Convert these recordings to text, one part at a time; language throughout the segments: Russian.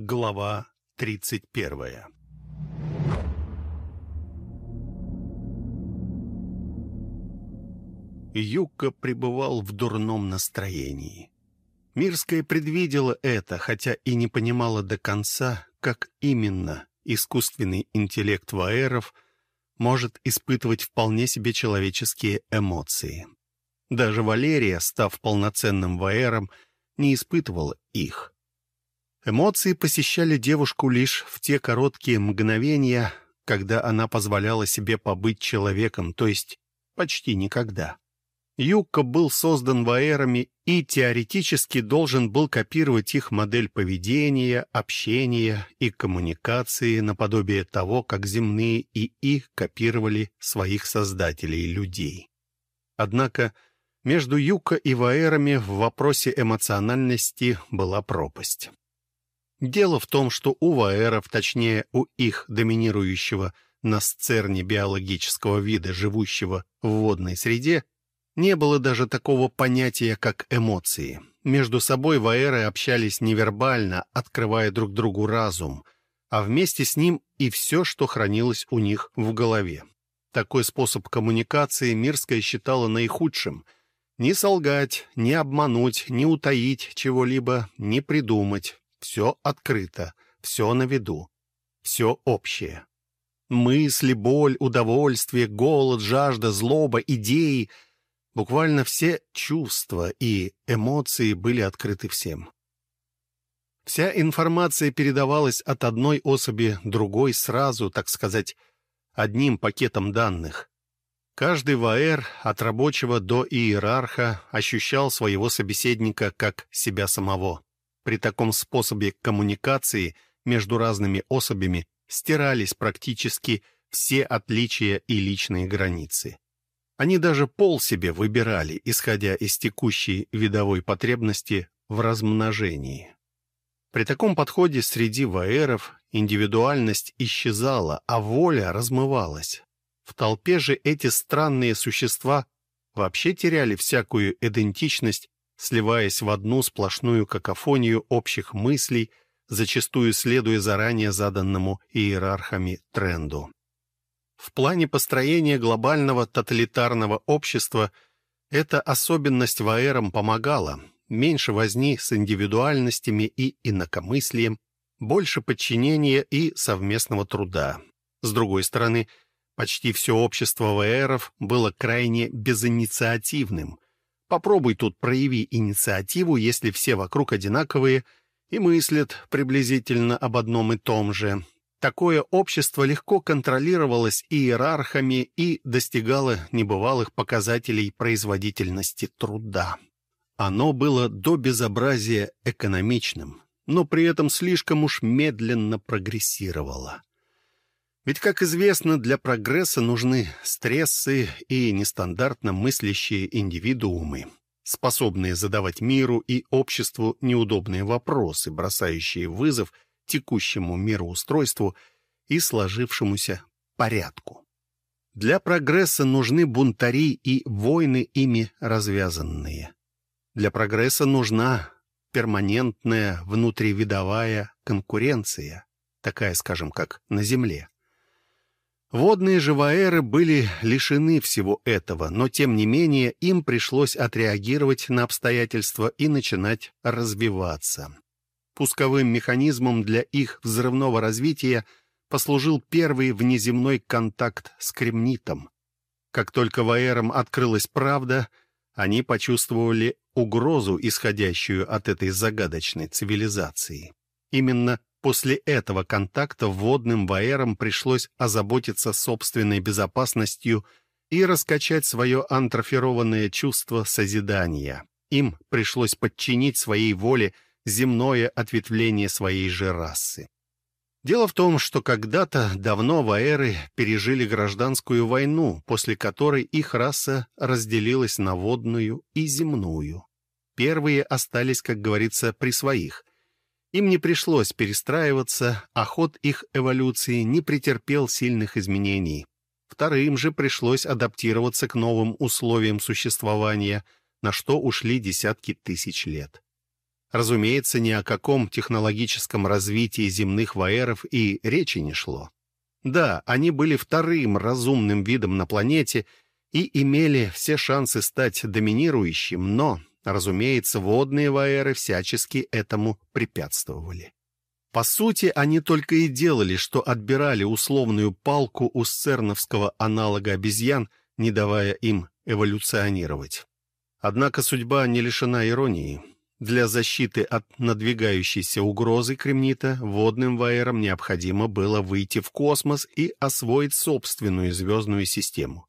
Глава 31 Юка пребывал в дурном настроении. Мирская предвидела это, хотя и не понимала до конца, как именно искусственный интеллект ваэров может испытывать вполне себе человеческие эмоции. Даже Валерия, став полноценным ваэром, не испытывала их. Эмоции посещали девушку лишь в те короткие мгновения, когда она позволяла себе побыть человеком, то есть почти никогда. Юкка был создан ваэрами и теоретически должен был копировать их модель поведения, общения и коммуникации наподобие того, как земные и их копировали своих создателей людей. Однако между Юка и ваэрами в вопросе эмоциональности была пропасть. Дело в том, что у ваэров, точнее у их доминирующего на сцерне биологического вида, живущего в водной среде, не было даже такого понятия, как эмоции. Между собой ваэры общались невербально, открывая друг другу разум, а вместе с ним и все, что хранилось у них в голове. Такой способ коммуникации Мирская считала наихудшим. Не солгать, не обмануть, не утаить чего-либо, не придумать. Все открыто, все на виду, все общее. Мысли, боль, удовольствие, голод, жажда, злоба, идеи — Буквально все чувства и эмоции были открыты всем. Вся информация передавалась от одной особи другой сразу, так сказать, одним пакетом данных. Каждый ВАЭР, от рабочего до иерарха, ощущал своего собеседника как себя самого. При таком способе коммуникации между разными особями стирались практически все отличия и личные границы. Они даже пол себе выбирали, исходя из текущей видовой потребности в размножении. При таком подходе среди ваэров индивидуальность исчезала, а воля размывалась. В толпе же эти странные существа вообще теряли всякую идентичность, сливаясь в одну сплошную какофонию общих мыслей, зачастую следуя заранее заданному иерархами тренду. В плане построения глобального тоталитарного общества эта особенность ваэрам помогала. Меньше возни с индивидуальностями и инакомыслием, больше подчинения и совместного труда. С другой стороны, почти все общество ВРов было крайне безинициативным. Попробуй тут прояви инициативу, если все вокруг одинаковые и мыслят приблизительно об одном и том же. Такое общество легко контролировалось иерархами и достигало небывалых показателей производительности труда. Оно было до безобразия экономичным, но при этом слишком уж медленно прогрессировало. Ведь, как известно, для прогресса нужны стрессы и нестандартно мыслящие индивидуумы, способные задавать миру и обществу неудобные вопросы, бросающие вызов – текущему мироустройству и сложившемуся порядку. Для прогресса нужны бунтари и войны ими развязанные. Для прогресса нужна перманентная внутривидовая конкуренция, такая, скажем, как на Земле. Водные живоэры были лишены всего этого, но тем не менее им пришлось отреагировать на обстоятельства и начинать развиваться. Пусковым механизмом для их взрывного развития послужил первый внеземной контакт с кремнитом. Как только Ваэрам открылась правда, они почувствовали угрозу, исходящую от этой загадочной цивилизации. Именно после этого контакта водным Ваэрам пришлось озаботиться собственной безопасностью и раскачать свое антрофированное чувство созидания. Им пришлось подчинить своей воле земное ответвление своей же расы. Дело в том, что когда-то давно ваэры пережили гражданскую войну, после которой их раса разделилась на водную и земную. Первые остались, как говорится, при своих. Им не пришлось перестраиваться, а ход их эволюции не претерпел сильных изменений. Вторым же пришлось адаптироваться к новым условиям существования, на что ушли десятки тысяч лет. Разумеется, ни о каком технологическом развитии земных ваеров и речи не шло. Да, они были вторым разумным видом на планете и имели все шансы стать доминирующим, но, разумеется, водные ваеры всячески этому препятствовали. По сути, они только и делали, что отбирали условную палку у сцерновского аналога обезьян, не давая им эволюционировать. Однако судьба не лишена иронии. Для защиты от надвигающейся угрозы кремнита водным ваерам необходимо было выйти в космос и освоить собственную звездную систему.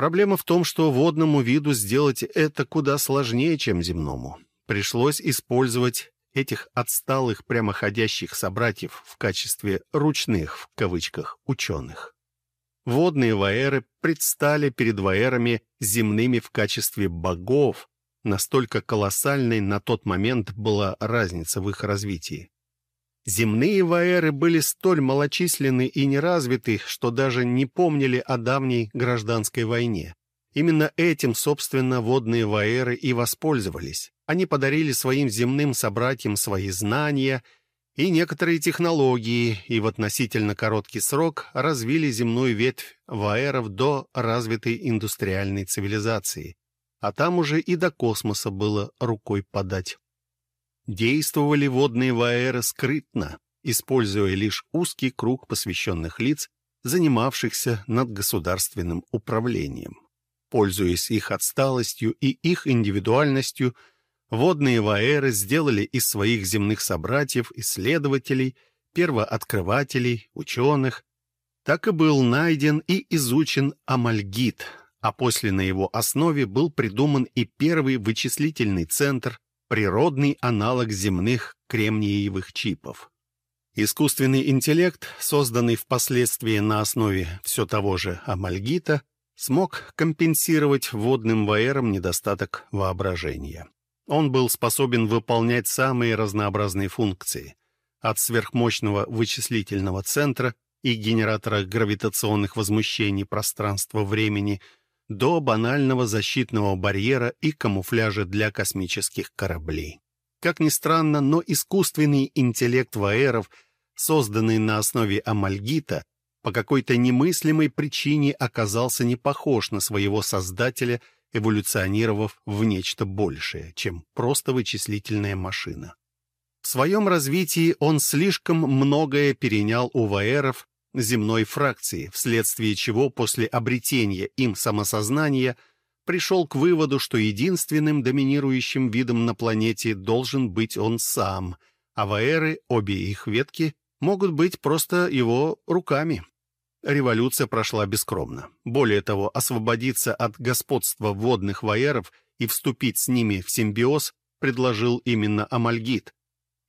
Проблема в том, что водному виду сделать это куда сложнее, чем земному. Пришлось использовать этих отсталых прямоходящих собратьев в качестве «ручных» в кавычках ученых. Водные ваеры предстали перед ваерами земными в качестве богов, настолько колоссальной на тот момент была разница в их развитии. Земные ваеры были столь малочисленны и неразвиты, что даже не помнили о давней гражданской войне. Именно этим, собственно, водные ваеры и воспользовались. Они подарили своим земным собратьям свои знания и некоторые технологии, и в относительно короткий срок развили земную ветвь ваеров до развитой индустриальной цивилизации. А там уже и до космоса было рукой подать. Действовали водные ваеры скрытно, используя лишь узкий круг посвященных лиц, занимавшихся над государственным управлением. Пользуясь их отсталостью и их индивидуальностью, водные ваэры сделали из своих земных собратьев исследователей, первооткрывателей, ученых. Так и был найден и изучен амальгит, а после на его основе был придуман и первый вычислительный центр, природный аналог земных кремниевых чипов. Искусственный интеллект, созданный впоследствии на основе все того же амальгита, смог компенсировать водным ваерам недостаток воображения. Он был способен выполнять самые разнообразные функции, от сверхмощного вычислительного центра и генератора гравитационных возмущений пространства-времени до банального защитного барьера и камуфляжа для космических кораблей. Как ни странно, но искусственный интеллект ваеров, созданный на основе амальгита, по какой-то немыслимой причине оказался не похож на своего создателя, эволюционировав в нечто большее, чем просто вычислительная машина. В своем развитии он слишком многое перенял у ваэров земной фракции, вследствие чего после обретения им самосознания пришел к выводу, что единственным доминирующим видом на планете должен быть он сам, а ваэры, обе их ветки, могут быть просто его руками. Революция прошла бескромно. Более того, освободиться от господства водных ваеров и вступить с ними в симбиоз предложил именно Амальгит.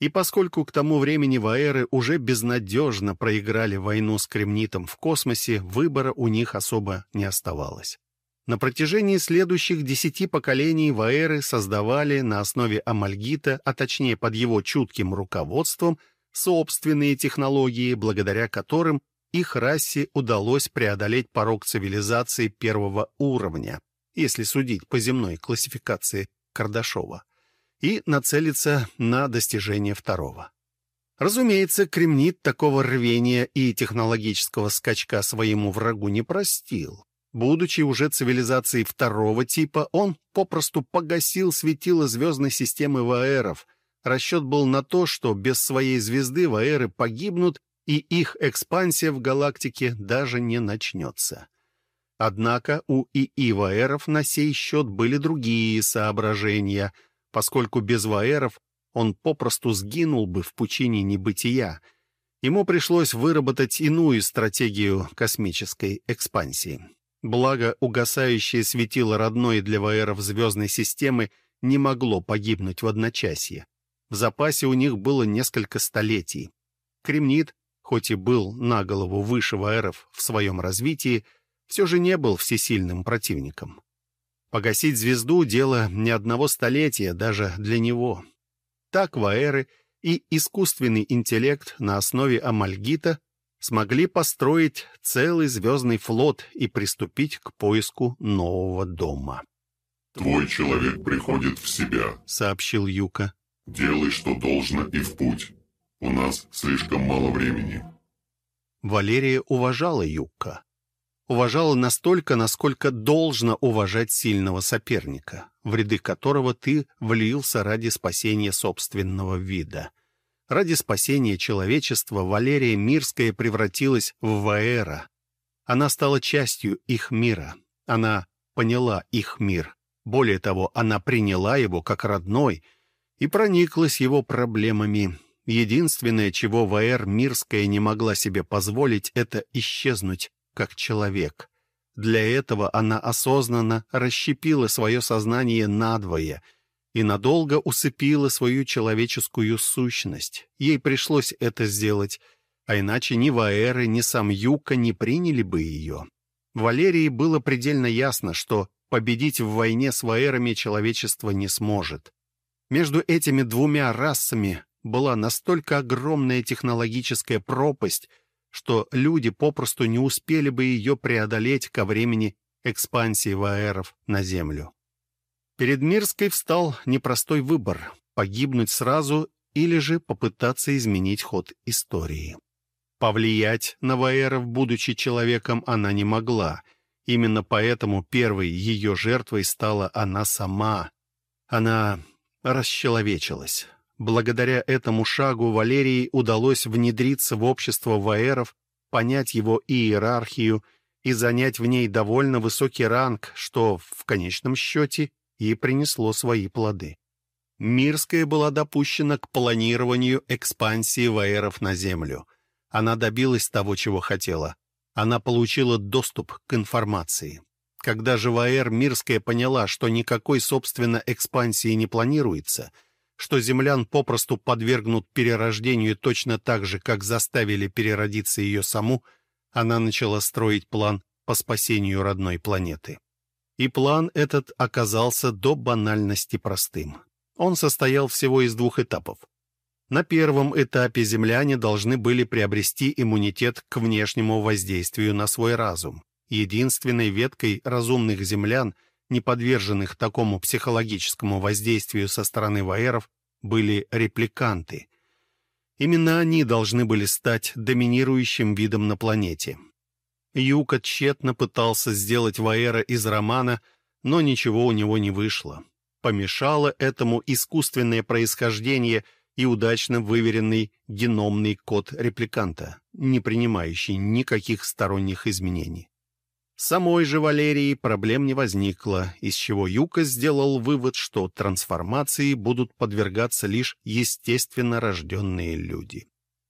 И поскольку к тому времени ваеры уже безнадежно проиграли войну с кремнитом в космосе, выбора у них особо не оставалось. На протяжении следующих десяти поколений ваеры создавали на основе амальгита, а точнее под его чутким руководством, собственные технологии, благодаря которым их расе удалось преодолеть порог цивилизации первого уровня, если судить по земной классификации Кардашова, и нацелиться на достижение второго. Разумеется, кремнит такого рвения и технологического скачка своему врагу не простил. Будучи уже цивилизацией второго типа, он попросту погасил светило звездной системы Ваэров. Расчет был на то, что без своей звезды Ваэры погибнут и их экспансия в галактике даже не начнется. Однако у ИИ Ваэров на сей счет были другие соображения, поскольку без Ваэров он попросту сгинул бы в пучине небытия. Ему пришлось выработать иную стратегию космической экспансии. Благо, угасающее светило родной для Ваэров звездной системы не могло погибнуть в одночасье. В запасе у них было несколько столетий. Кремнит хоть и был на голову выше Ваэров в своем развитии, все же не был всесильным противником. Погасить звезду — дело не одного столетия даже для него. Так Ваэры и искусственный интеллект на основе амальгита смогли построить целый звездный флот и приступить к поиску нового дома. «Твой человек приходит в себя», — сообщил Юка. Делай, что должно, и в путь. У нас слишком мало времени». Валерия уважала Юкка. Уважала настолько, насколько должно уважать сильного соперника, в ряды которого ты влился ради спасения собственного вида. Ради спасения человечества Валерия Мирская превратилась в Ваэра. Она стала частью их мира. Она поняла их мир. Более того, она приняла его как родной и прониклась его проблемами. Единственное, чего Ваэр Мирская не могла себе позволить, это исчезнуть как человек. Для этого она осознанно расщепила свое сознание надвое и надолго усыпила свою человеческую сущность. Ей пришлось это сделать, а иначе ни Ваэры, ни сам Юка не приняли бы ее. Валерии было предельно ясно, что победить в войне с Ваэрами человечество не сможет. Между этими двумя расами была настолько огромная технологическая пропасть, что люди попросту не успели бы ее преодолеть ко времени экспансии ваэров на Землю. Перед Мирской встал непростой выбор — погибнуть сразу или же попытаться изменить ход истории. Повлиять на ваэров, будучи человеком, она не могла. Именно поэтому первой ее жертвой стала она сама. Она расчеловечилась. Благодаря этому шагу Валерии удалось внедриться в общество ваэров, понять его иерархию и занять в ней довольно высокий ранг, что в конечном счете и принесло свои плоды. Мирская была допущена к планированию экспансии ваэров на Землю. Она добилась того, чего хотела. Она получила доступ к информации. Когда же Ваэр Мирская поняла, что никакой, собственно, экспансии не планируется — что землян попросту подвергнут перерождению точно так же, как заставили переродиться ее саму, она начала строить план по спасению родной планеты. И план этот оказался до банальности простым. Он состоял всего из двух этапов. На первом этапе земляне должны были приобрести иммунитет к внешнему воздействию на свой разум. Единственной веткой разумных землян — не подверженных такому психологическому воздействию со стороны ваеров, были репликанты. Именно они должны были стать доминирующим видом на планете. Юка тщетно пытался сделать Ваэра из романа, но ничего у него не вышло. Помешало этому искусственное происхождение и удачно выверенный геномный код репликанта, не принимающий никаких сторонних изменений. Самой же Валерии проблем не возникло, из чего Юка сделал вывод, что трансформации будут подвергаться лишь естественно рожденные люди.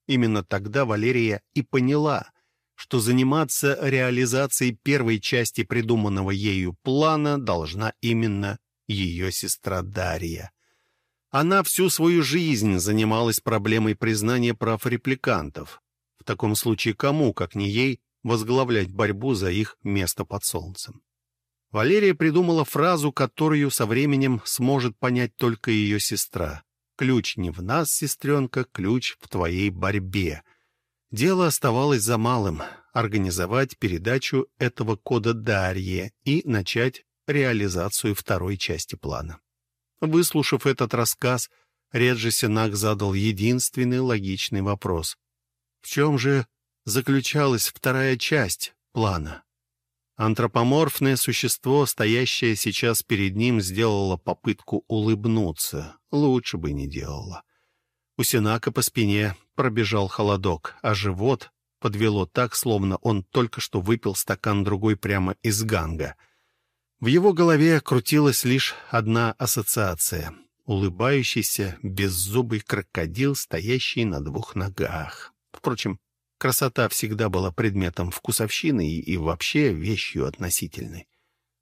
Именно тогда Валерия и поняла, что заниматься реализацией первой части придуманного ею плана должна именно ее сестра Дарья. Она всю свою жизнь занималась проблемой признания прав репликантов. В таком случае кому, как не ей, возглавлять борьбу за их место под солнцем. Валерия придумала фразу, которую со временем сможет понять только ее сестра. «Ключ не в нас, сестренка, ключ в твоей борьбе». Дело оставалось за малым — организовать передачу этого кода Дарье и начать реализацию второй части плана. Выслушав этот рассказ, Реджи Сенак задал единственный логичный вопрос. В чем же заключалась вторая часть плана. Антропоморфное существо, стоящее сейчас перед ним, сделало попытку улыбнуться. Лучше бы не делало. У Синака по спине пробежал холодок, а живот подвело так, словно он только что выпил стакан другой прямо из ганга. В его голове крутилась лишь одна ассоциация — улыбающийся беззубый крокодил, стоящий на двух ногах. Впрочем, Красота всегда была предметом вкусовщины и, и вообще вещью относительной.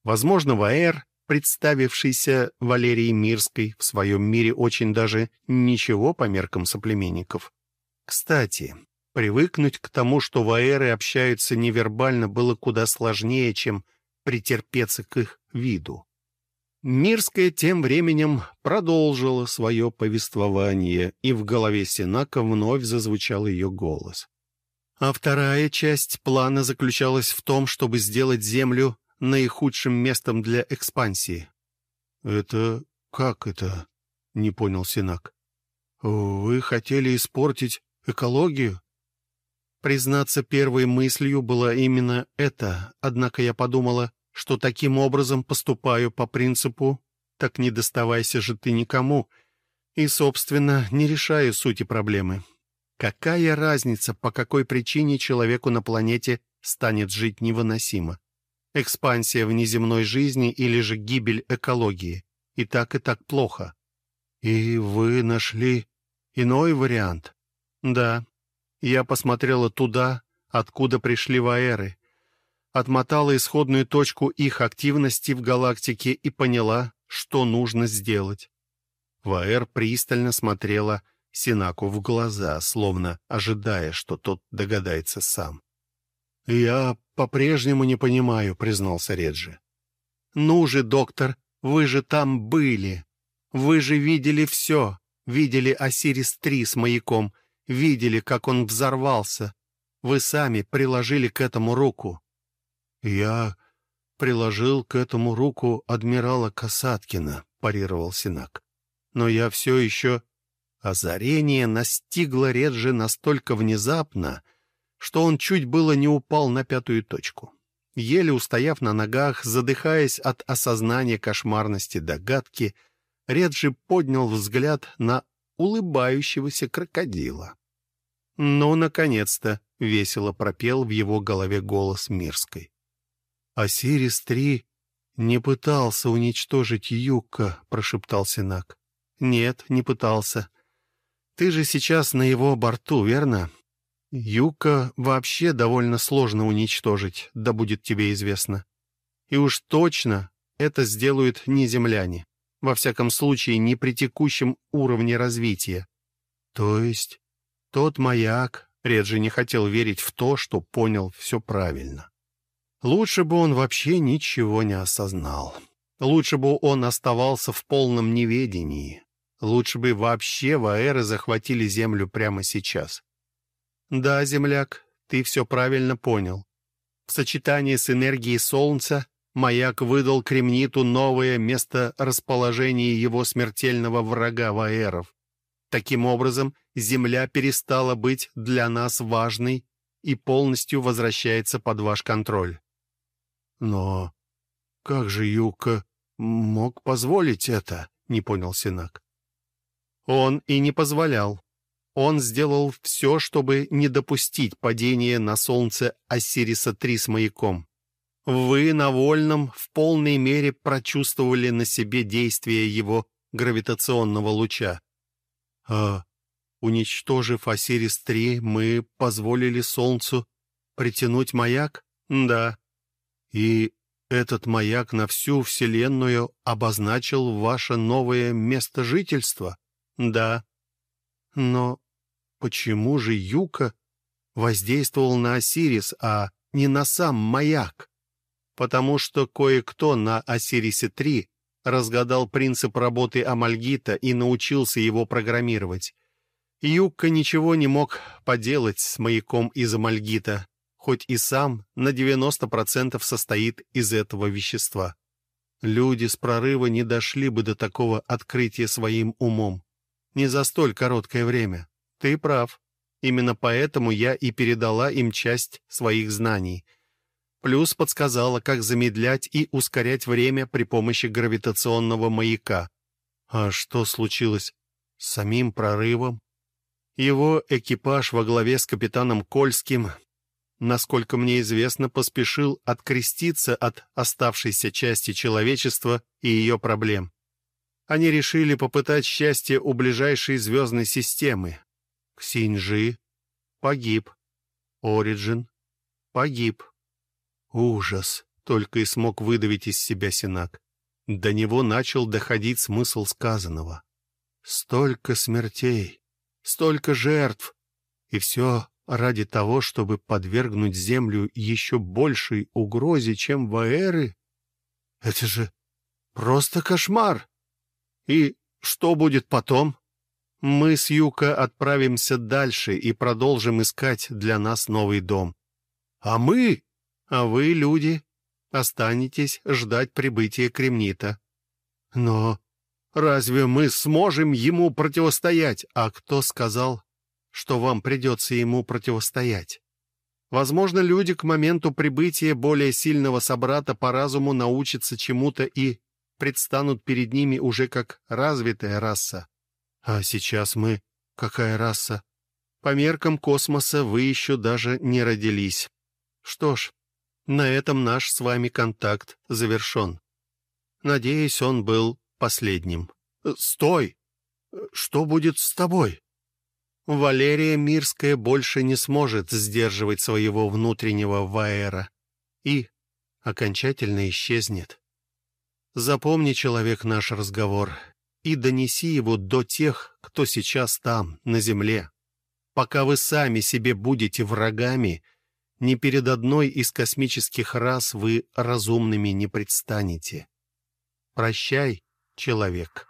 Возможно, Ваэр, представившийся Валерией Мирской, в своем мире очень даже ничего по меркам соплеменников. Кстати, привыкнуть к тому, что Ваэры общаются невербально, было куда сложнее, чем претерпеться к их виду. Мирская тем временем продолжила свое повествование, и в голове Синака вновь зазвучал ее голос. А вторая часть плана заключалась в том, чтобы сделать Землю наихудшим местом для экспансии. — Это как это? — не понял Синак. Вы хотели испортить экологию? Признаться, первой мыслью была именно это, однако я подумала, что таким образом поступаю по принципу «так не доставайся же ты никому», и, собственно, не решаю сути проблемы. Какая разница, по какой причине человеку на планете станет жить невыносимо? Экспансия внеземной жизни или же гибель экологии? И так, и так плохо. И вы нашли иной вариант? Да. Я посмотрела туда, откуда пришли ваэры. Отмотала исходную точку их активности в галактике и поняла, что нужно сделать. Ваэр пристально смотрела Синаку в глаза, словно ожидая, что тот догадается сам. «Я по-прежнему не понимаю», — признался Реджи. «Ну же, доктор, вы же там были. Вы же видели все. Видели Осирис-3 с маяком. Видели, как он взорвался. Вы сами приложили к этому руку». «Я приложил к этому руку адмирала Касаткина», — парировал Синак. «Но я все еще Озарение настигло Реджи настолько внезапно, что он чуть было не упал на пятую точку. Еле устояв на ногах, задыхаясь от осознания кошмарности догадки, Реджи поднял взгляд на улыбающегося крокодила. «Ну, наконец-то!» — весело пропел в его голове голос Мирской. «Осирис-3 не пытался уничтожить Юка», — прошептал Синак. «Нет, не пытался. Ты же сейчас на его борту, верно? Юка вообще довольно сложно уничтожить, да будет тебе известно. И уж точно это сделают не земляне. Во всяком случае, не при текущем уровне развития. То есть тот маяк, Реджи не хотел верить в то, что понял все правильно. Лучше бы он вообще ничего не осознал. Лучше бы он оставался в полном неведении. Лучше бы вообще ваэры захватили Землю прямо сейчас. Да, земляк, ты все правильно понял. В сочетании с энергией Солнца маяк выдал Кремниту новое место расположения его смертельного врага ваэров. Таким образом, Земля перестала быть для нас важной и полностью возвращается под ваш контроль. Но как же Юка мог позволить это? Не понял Синак. Он и не позволял. Он сделал все, чтобы не допустить падения на солнце Осириса-3 с маяком. Вы на Вольном в полной мере прочувствовали на себе действие его гравитационного луча. А уничтожив Осирис-3, мы позволили Солнцу притянуть маяк? Да. И этот маяк на всю Вселенную обозначил ваше новое место жительства? Да. Но почему же Юка воздействовал на Осирис, а не на сам маяк? Потому что кое-кто на Осирисе-3 разгадал принцип работы амальгита и научился его программировать. Юка ничего не мог поделать с маяком из амальгита, хоть и сам на 90% состоит из этого вещества. Люди с прорыва не дошли бы до такого открытия своим умом не за столь короткое время. Ты прав. Именно поэтому я и передала им часть своих знаний. Плюс подсказала, как замедлять и ускорять время при помощи гравитационного маяка. А что случилось с самим прорывом? Его экипаж во главе с капитаном Кольским, насколько мне известно, поспешил откреститься от оставшейся части человечества и ее проблем. Они решили попытать счастье у ближайшей звездной системы. Ксинжи погиб. Ориджин погиб. Ужас! Только и смог выдавить из себя Синак. До него начал доходить смысл сказанного. Столько смертей, столько жертв, и все ради того, чтобы подвергнуть Землю еще большей угрозе, чем Ваэры? Это же просто кошмар! И что будет потом? Мы с Юка отправимся дальше и продолжим искать для нас новый дом. А мы, а вы, люди, останетесь ждать прибытия Кремнита. Но Разве мы сможем ему противостоять? А кто сказал, что вам придется ему противостоять? Возможно, люди к моменту прибытия более сильного собрата по разуму научатся чему-то и предстанут перед ними уже как развитая раса. А сейчас мы какая раса? По меркам космоса вы еще даже не родились. Что ж, на этом наш с вами контакт завершен. Надеюсь, он был последним. Стой! Что будет с тобой? Валерия Мирская больше не сможет сдерживать своего внутреннего ваэра и окончательно исчезнет. Запомни, человек, наш разговор и донеси его до тех, кто сейчас там, на земле. Пока вы сами себе будете врагами, ни перед одной из космических рас вы разумными не предстанете. Прощай, человек.